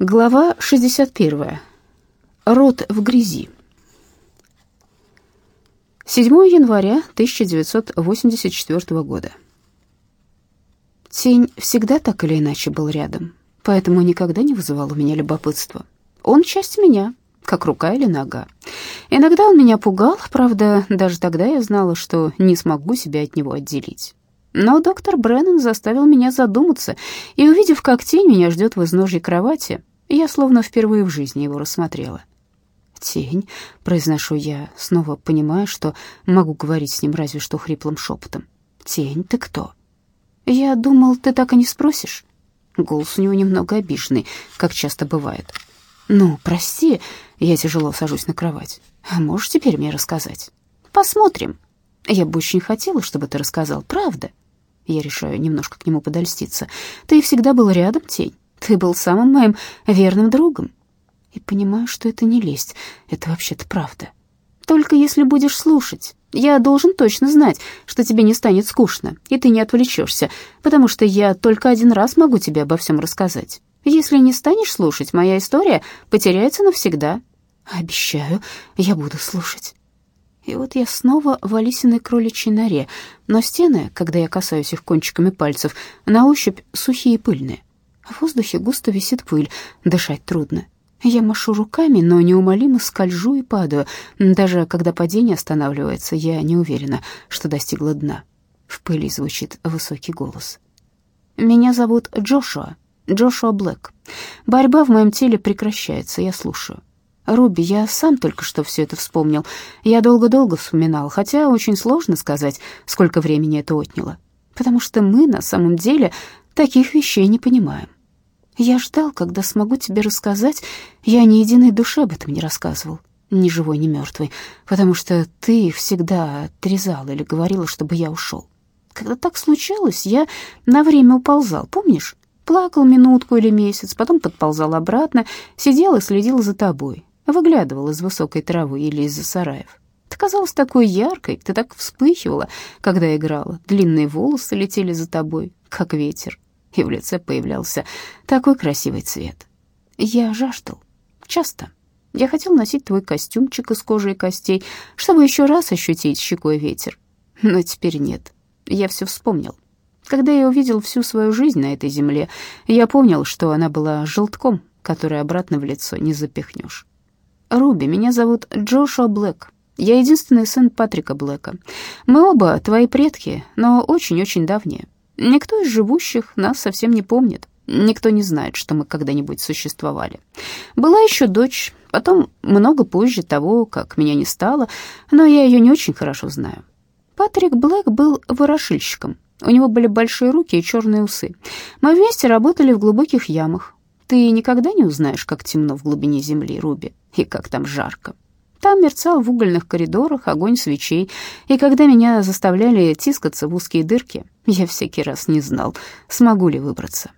Глава 61. Рот в грязи. 7 января 1984 года. Тень всегда так или иначе был рядом, поэтому никогда не вызывал у меня любопытства. Он часть меня, как рука или нога. Иногда он меня пугал, правда, даже тогда я знала, что не смогу себя от него отделить. Но доктор Бреннан заставил меня задуматься, и, увидев, как тень меня ждет в изножье кровати, я словно впервые в жизни его рассмотрела. «Тень», — произношу я, снова понимая, что могу говорить с ним разве что хриплым шепотом. «Тень, ты кто?» «Я думал, ты так и не спросишь». Голос у него немного обиженный, как часто бывает. «Ну, прости», — я тяжело сажусь на кровать. «А можешь теперь мне рассказать?» «Посмотрим». «Я бы очень хотела, чтобы ты рассказал, правда?» Я решаю немножко к нему подольститься. «Ты всегда был рядом, Тень. Ты был самым моим верным другом». И понимаю, что это не лесть, это вообще-то правда. «Только если будешь слушать. Я должен точно знать, что тебе не станет скучно, и ты не отвлечешься, потому что я только один раз могу тебе обо всем рассказать. Если не станешь слушать, моя история потеряется навсегда. Обещаю, я буду слушать». И вот я снова в Алисиной кроличьей норе, но стены, когда я касаюсь их кончиками пальцев, на ощупь сухие и пыльные. В воздухе густо висит пыль, дышать трудно. Я машу руками, но неумолимо скольжу и падаю. Даже когда падение останавливается, я не уверена, что достигла дна. В пыли звучит высокий голос. «Меня зовут Джошуа, Джошуа Блэк. Борьба в моем теле прекращается, я слушаю. Руби, я сам только что все это вспомнил. Я долго-долго вспоминал, хотя очень сложно сказать, сколько времени это отняло. Потому что мы на самом деле таких вещей не понимаем. Я ждал, когда смогу тебе рассказать. Я ни единой душе об этом не рассказывал, ни живой, ни мертвой, потому что ты всегда отрезал или говорила, чтобы я ушел. Когда так случалось, я на время уползал, помнишь? Плакал минутку или месяц, потом подползал обратно, сидел и следил за тобой, выглядывал из высокой травы или из-за сараев. Ты казалась такой яркой, ты так вспыхивала, когда играла. Длинные волосы летели за тобой, как ветер, и в лице появлялся такой красивый цвет. Я жаждал. Часто. Я хотел носить твой костюмчик из кожи и костей, чтобы еще раз ощутить щекой ветер. Но теперь нет. Я все вспомнил. Когда я увидел всю свою жизнь на этой земле, я понял, что она была желтком, который обратно в лицо не запихнешь. Руби, меня зовут Джошуа Блэк. Я единственный сын Патрика Блэка. Мы оба твои предки, но очень-очень давние. Никто из живущих нас совсем не помнит. Никто не знает, что мы когда-нибудь существовали. Была еще дочь, потом много позже того, как меня не стало, но я ее не очень хорошо знаю. Патрик Блэк был ворошильщиком. У него были большие руки и черные усы. Мы вместе работали в глубоких ямах. Ты никогда не узнаешь, как темно в глубине земли, Руби, и как там жарко. Там мерцал в угольных коридорах огонь свечей, и когда меня заставляли тискаться в узкие дырки, я всякий раз не знал, смогу ли выбраться.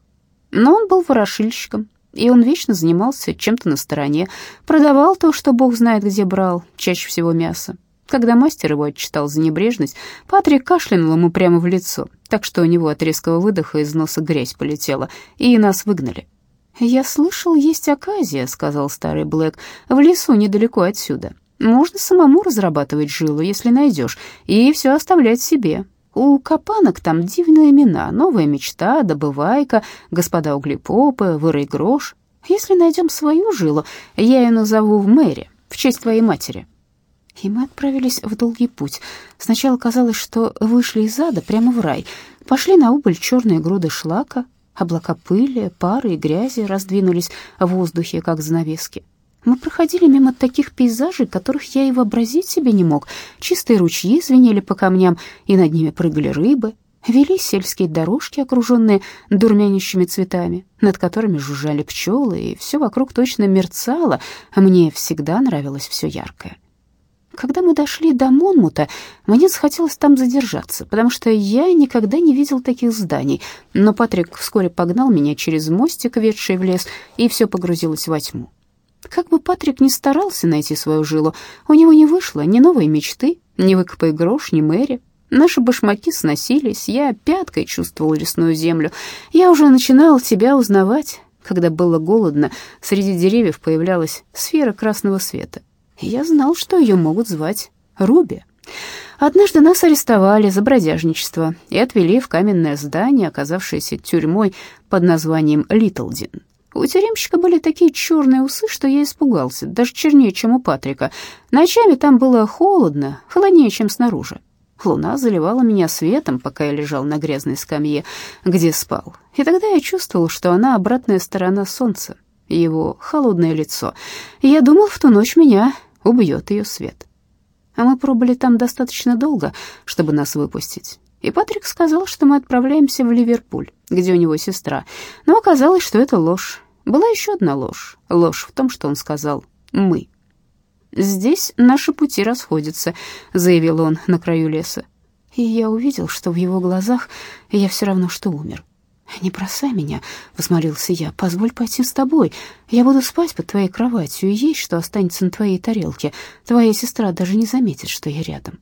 Но он был ворошильщиком, и он вечно занимался чем-то на стороне, продавал то, что бог знает где брал, чаще всего мясо. Когда мастер его отчитал за небрежность, Патрик кашлянул ему прямо в лицо, так что у него от резкого выдоха из носа грязь полетела, и нас выгнали. «Я слышал, есть оказия», — сказал старый Блэк, — «в лесу недалеко отсюда. Можно самому разрабатывать жилу, если найдешь, и все оставлять себе. У капанок там дивные имена, новая мечта, добывайка, господа углепопы, вырой грош. Если найдем свою жилу, я ее назову в мэре, в честь твоей матери». И мы отправились в долгий путь. Сначала казалось, что вышли из ада прямо в рай. Пошли на убыль черные груды шлака, Облака пыли, пары и грязи раздвинулись в воздухе, как занавески. Мы проходили мимо таких пейзажей, которых я и вообразить себе не мог. Чистые ручьи звенели по камням, и над ними прыгали рыбы. Вели сельские дорожки, окруженные дурмянящими цветами, над которыми жужжали пчелы, и все вокруг точно мерцало, мне всегда нравилось все яркое. Когда мы дошли до Монмута, мне захотелось там задержаться, потому что я никогда не видел таких зданий. Но Патрик вскоре погнал меня через мостик, ведший в лес, и все погрузилось во тьму. Как бы Патрик ни старался найти свою жилу, у него не вышло ни новой мечты, ни выкопай грош, ни Мэри. Наши башмаки сносились, я пяткой чувствовал лесную землю. Я уже начинал тебя узнавать, Когда было голодно, среди деревьев появлялась сфера красного света. Я знал, что ее могут звать Руби. Однажды нас арестовали за бродяжничество и отвели в каменное здание, оказавшееся тюрьмой под названием Литлдин. У тюремщика были такие черные усы, что я испугался, даже чернее, чем у Патрика. Ночами там было холодно, холоднее, чем снаружи. Луна заливала меня светом, пока я лежал на грязной скамье, где спал. И тогда я чувствовал, что она обратная сторона солнца, его холодное лицо. Я думал, в ту ночь меня убьет ее свет. А мы пробыли там достаточно долго, чтобы нас выпустить. И Патрик сказал, что мы отправляемся в Ливерпуль, где у него сестра. Но оказалось, что это ложь. Была еще одна ложь. Ложь в том, что он сказал «мы». «Здесь наши пути расходятся», — заявил он на краю леса. И я увидел, что в его глазах я все равно что умер. «Не бросай меня», — возмолился я, — «позволь пойти с тобой. Я буду спать под твоей кроватью, и есть что останется на твоей тарелке. Твоя сестра даже не заметит, что я рядом».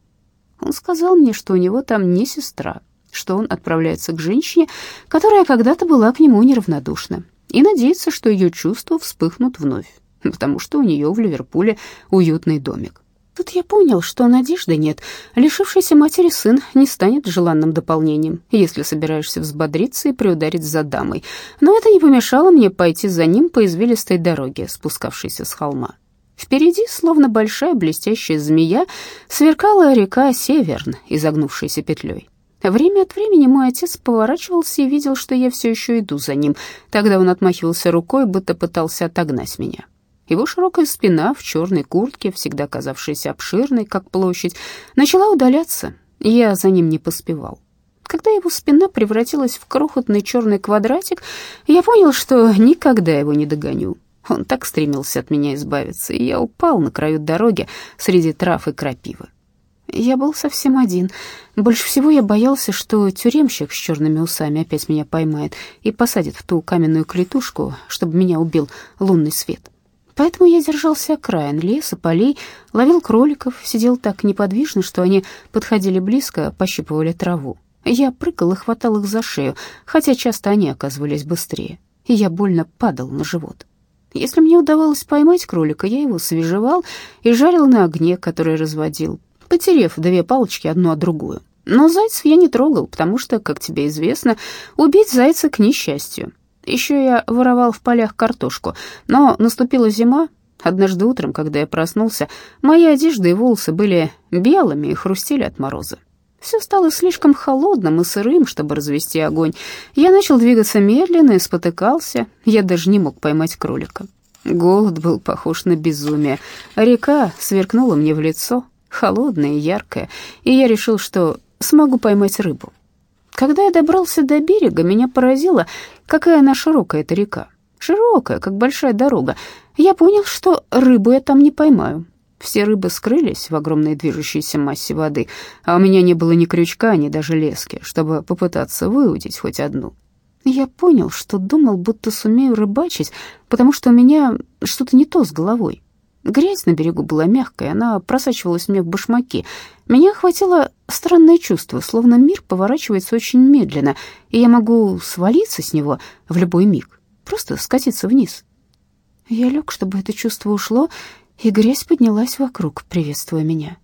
Он сказал мне, что у него там не сестра, что он отправляется к женщине, которая когда-то была к нему неравнодушна, и надеется, что ее чувства вспыхнут вновь, потому что у нее в Ливерпуле уютный домик. Тут я понял, что надежды нет. Лишившийся матери сын не станет желанным дополнением, если собираешься взбодриться и приударить за дамой. Но это не помешало мне пойти за ним по извилистой дороге, спускавшейся с холма. Впереди, словно большая блестящая змея, сверкала река Северн, изогнувшаяся петлей. Время от времени мой отец поворачивался и видел, что я все еще иду за ним. Тогда он отмахивался рукой, будто пытался отогнать меня. Его широкая спина в черной куртке, всегда казавшаяся обширной, как площадь, начала удаляться, я за ним не поспевал. Когда его спина превратилась в крохотный черный квадратик, я понял, что никогда его не догоню. Он так стремился от меня избавиться, и я упал на краю дороги среди трав и крапивы. Я был совсем один. Больше всего я боялся, что тюремщик с черными усами опять меня поймает и посадит в ту каменную клетушку, чтобы меня убил лунный свет. Поэтому я держался окраин леса, полей, ловил кроликов, сидел так неподвижно, что они подходили близко, пощипывали траву. Я прыгал и хватал их за шею, хотя часто они оказывались быстрее, и я больно падал на живот. Если мне удавалось поймать кролика, я его свежевал и жарил на огне, который разводил, потерев две палочки одну от другую. Но зайцев я не трогал, потому что, как тебе известно, убить зайца к несчастью. Еще я воровал в полях картошку, но наступила зима. Однажды утром, когда я проснулся, мои одежда и волосы были белыми и хрустели от мороза. Все стало слишком холодным и сырым, чтобы развести огонь. Я начал двигаться медленно и спотыкался. Я даже не мог поймать кролика. Голод был похож на безумие. Река сверкнула мне в лицо, холодная и яркая, и я решил, что смогу поймать рыбу. Когда я добрался до берега, меня поразило, какая она широкая эта река. Широкая, как большая дорога. Я понял, что рыбу я там не поймаю. Все рыбы скрылись в огромной движущейся массе воды, а у меня не было ни крючка, ни даже лески, чтобы попытаться выудить хоть одну. Я понял, что думал, будто сумею рыбачить, потому что у меня что-то не то с головой. Грязь на берегу была мягкая, она просачивалась мне в башмаки. Меня охватило странное чувство, словно мир поворачивается очень медленно, и я могу свалиться с него в любой миг, просто скатиться вниз. Я лег, чтобы это чувство ушло, и грязь поднялась вокруг, приветствуя меня.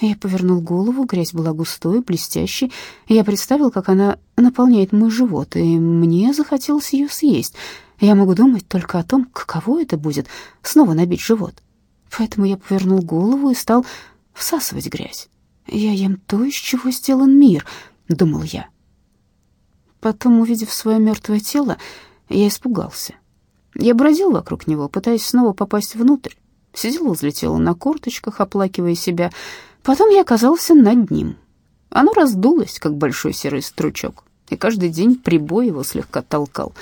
Я повернул голову, грязь была густой, блестящей. Я представил, как она наполняет мой живот, и мне захотелось ее съесть. Я могу думать только о том, каково это будет снова набить живот. Поэтому я повернул голову и стал всасывать грязь. «Я ем то, из чего сделан мир», — думал я. Потом, увидев свое мертвое тело, я испугался. Я бродил вокруг него, пытаясь снова попасть внутрь. Сидел возле тела на корточках, оплакивая себя. Потом я оказался над ним. Оно раздулось, как большой серый стручок и каждый день прибой его слегка толкал.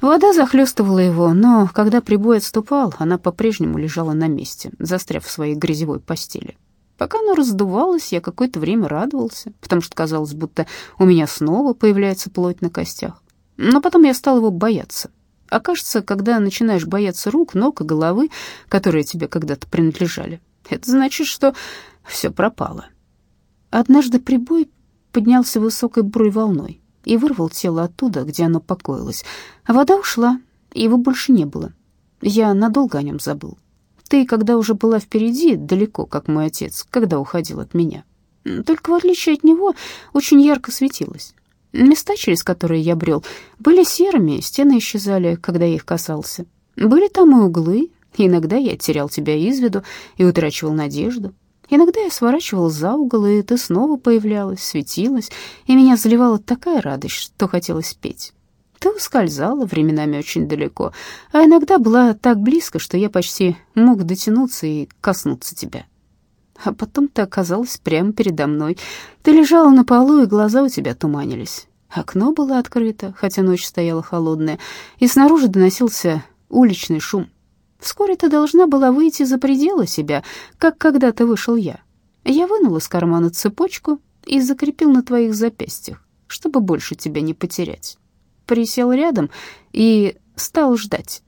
Вода захлестывала его, но когда прибой отступал, она по-прежнему лежала на месте, застряв в своей грязевой постели. Пока оно раздувалось, я какое-то время радовался, потому что казалось, будто у меня снова появляется плоть на костях. Но потом я стал его бояться. А кажется, когда начинаешь бояться рук, ног и головы, которые тебе когда-то принадлежали, это значит, что все пропало. Однажды прибой поднялся высокой бурой волной и вырвал тело оттуда, где оно покоилось. А вода ушла, Его больше не было. Я надолго о нем забыл. Ты, когда уже была впереди, далеко, как мой отец, когда уходил от меня. Только в отличие от него, очень ярко светилось. Места, через которые я брел, были серыми, стены исчезали, когда я их касался. Были там и углы, иногда я терял тебя из виду и утрачивал надежду. Иногда я сворачивал за угол, и ты снова появлялась, светилась, и меня заливала такая радость, что хотелось петь. Ты ускользала временами очень далеко, а иногда была так близко, что я почти мог дотянуться и коснуться тебя. А потом ты оказалась прямо передо мной. Ты лежала на полу, и глаза у тебя туманились. Окно было открыто, хотя ночь стояла холодная, и снаружи доносился уличный шум. Вскоре ты должна была выйти за пределы себя, как когда-то вышел я. Я вынул из кармана цепочку и закрепил на твоих запястьях, чтобы больше тебя не потерять. Присел рядом и стал ждать.